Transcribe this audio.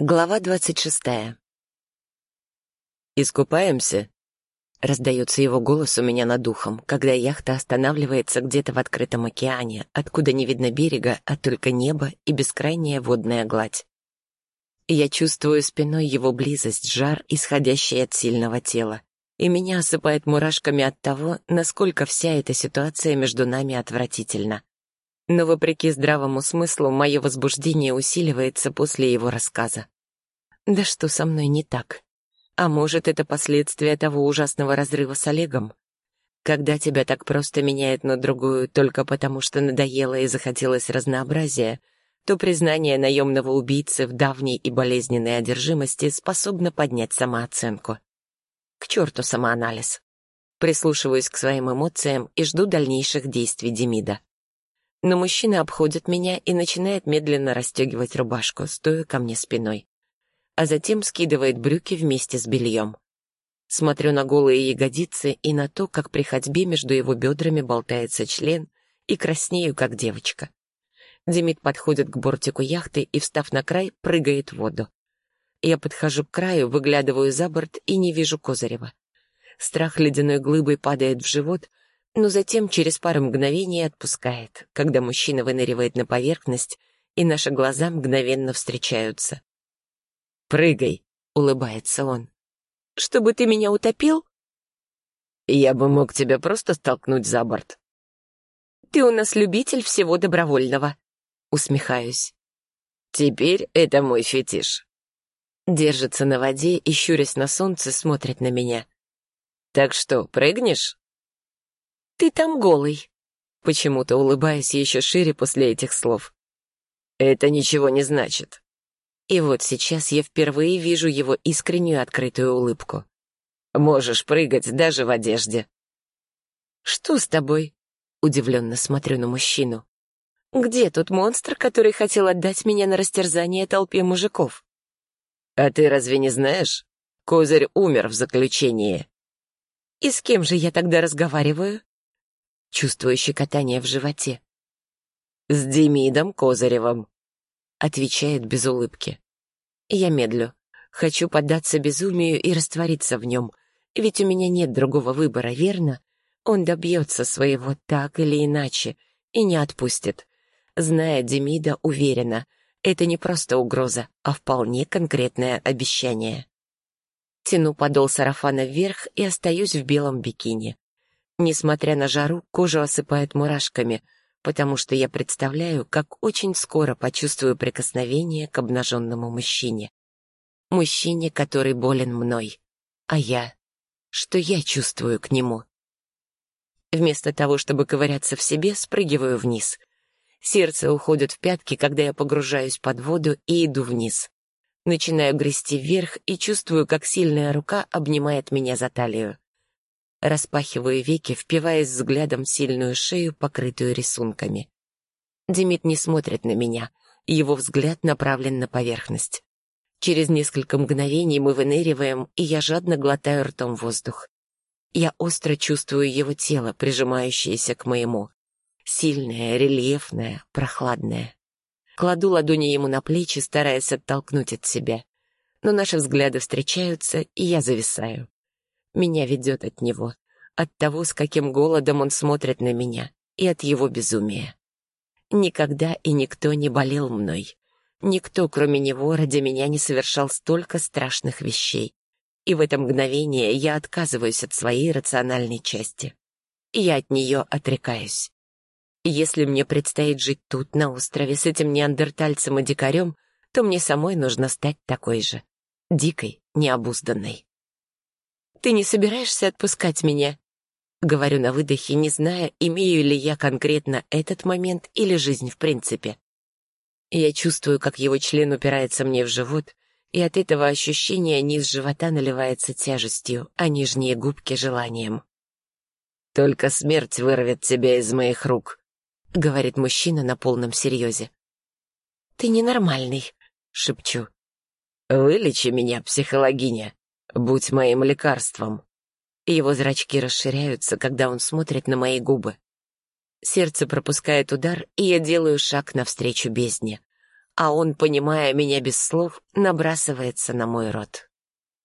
Глава двадцать шестая. «Искупаемся?» — раздается его голос у меня над духом, когда яхта останавливается где-то в открытом океане, откуда не видно берега, а только небо и бескрайняя водная гладь. Я чувствую спиной его близость, жар, исходящий от сильного тела, и меня осыпает мурашками от того, насколько вся эта ситуация между нами отвратительна. Но, вопреки здравому смыслу, мое возбуждение усиливается после его рассказа. Да что со мной не так? А может, это последствия того ужасного разрыва с Олегом? Когда тебя так просто меняет на другую только потому, что надоело и захотелось разнообразия, то признание наемного убийцы в давней и болезненной одержимости способно поднять самооценку. К черту самоанализ. Прислушиваюсь к своим эмоциям и жду дальнейших действий Демида. Но мужчина обходит меня и начинает медленно расстегивать рубашку, стоя ко мне спиной. А затем скидывает брюки вместе с бельем. Смотрю на голые ягодицы и на то, как при ходьбе между его бедрами болтается член, и краснею, как девочка. Демид подходит к бортику яхты и, встав на край, прыгает в воду. Я подхожу к краю, выглядываю за борт и не вижу Козырева. Страх ледяной глыбой падает в живот, но затем через пару мгновений отпускает, когда мужчина выныривает на поверхность, и наши глаза мгновенно встречаются. «Прыгай», — улыбается он. «Чтобы ты меня утопил?» «Я бы мог тебя просто столкнуть за борт». «Ты у нас любитель всего добровольного», — усмехаюсь. «Теперь это мой фетиш». Держится на воде и, щурясь на солнце, смотрит на меня. «Так что, прыгнешь?» «Ты там голый», почему-то улыбаясь еще шире после этих слов. «Это ничего не значит». И вот сейчас я впервые вижу его искреннюю открытую улыбку. «Можешь прыгать даже в одежде». «Что с тобой?» — удивленно смотрю на мужчину. «Где тот монстр, который хотел отдать меня на растерзание толпе мужиков?» «А ты разве не знаешь? Козырь умер в заключении». «И с кем же я тогда разговариваю?» Чувствуя щекотание в животе. «С Демидом Козыревым», — отвечает без улыбки. Я медлю. Хочу поддаться безумию и раствориться в нем, ведь у меня нет другого выбора, верно? Он добьется своего так или иначе и не отпустит. Зная Демида, уверена, это не просто угроза, а вполне конкретное обещание. Тяну подол сарафана вверх и остаюсь в белом бикини. Несмотря на жару, кожу осыпает мурашками, потому что я представляю, как очень скоро почувствую прикосновение к обнаженному мужчине. Мужчине, который болен мной. А я? Что я чувствую к нему? Вместо того, чтобы ковыряться в себе, спрыгиваю вниз. Сердце уходит в пятки, когда я погружаюсь под воду и иду вниз. Начинаю грести вверх и чувствую, как сильная рука обнимает меня за талию. Распахиваю веки, впиваясь взглядом в сильную шею, покрытую рисунками. Демид не смотрит на меня, его взгляд направлен на поверхность. Через несколько мгновений мы выныриваем, и я жадно глотаю ртом воздух. Я остро чувствую его тело, прижимающееся к моему. Сильное, рельефное, прохладное. Кладу ладони ему на плечи, стараясь оттолкнуть от себя. Но наши взгляды встречаются, и я зависаю. Меня ведет от него, от того, с каким голодом он смотрит на меня, и от его безумия. Никогда и никто не болел мной. Никто, кроме него, ради меня не совершал столько страшных вещей. И в это мгновение я отказываюсь от своей рациональной части. Я от нее отрекаюсь. Если мне предстоит жить тут, на острове, с этим неандертальцем и дикарем, то мне самой нужно стать такой же. Дикой, необузданной. «Ты не собираешься отпускать меня?» Говорю на выдохе, не зная, имею ли я конкретно этот момент или жизнь в принципе. Я чувствую, как его член упирается мне в живот, и от этого ощущения низ живота наливается тяжестью, а нижние губки — желанием. «Только смерть вырвет тебя из моих рук», — говорит мужчина на полном серьезе. «Ты ненормальный», — шепчу. «Вылечи меня, психологиня», Будь моим лекарством. Его зрачки расширяются, когда он смотрит на мои губы. Сердце пропускает удар, и я делаю шаг навстречу бездне. а он, понимая меня без слов, набрасывается на мой рот.